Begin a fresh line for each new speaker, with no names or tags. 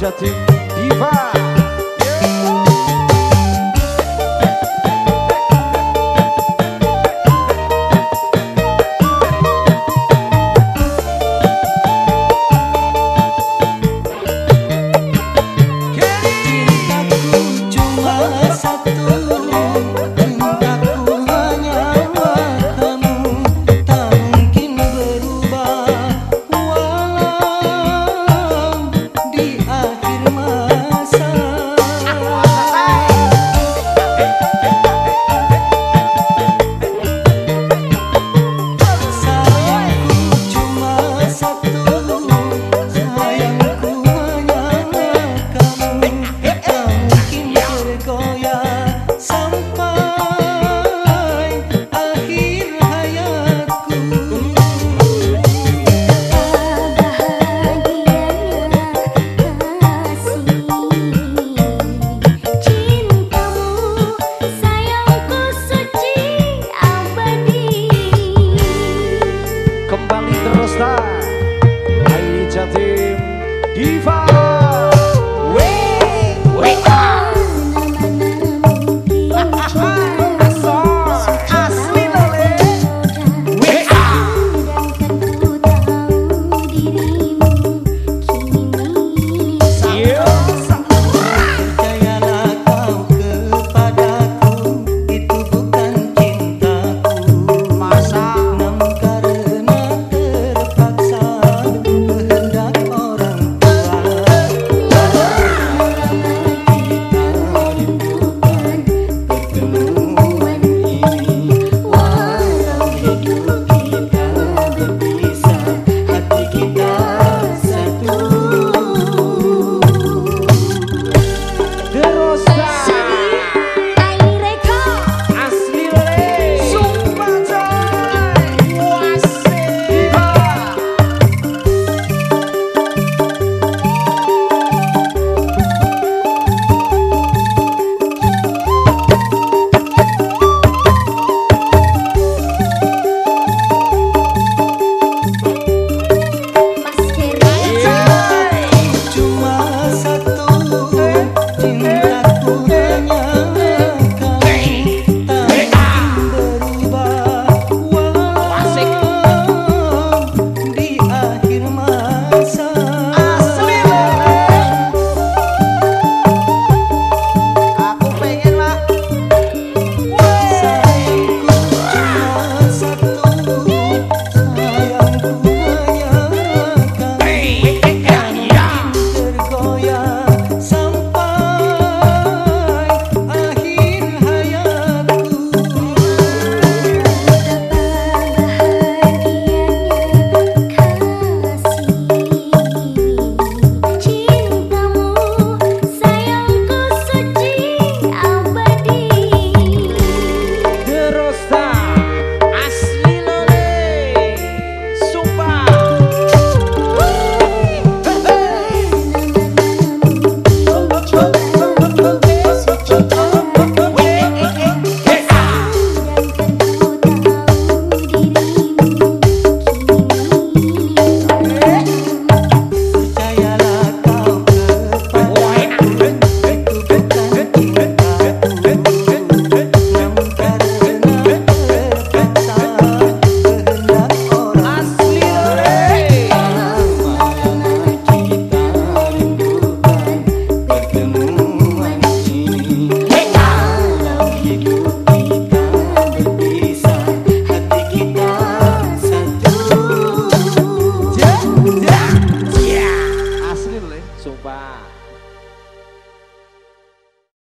Jatim Diva passar.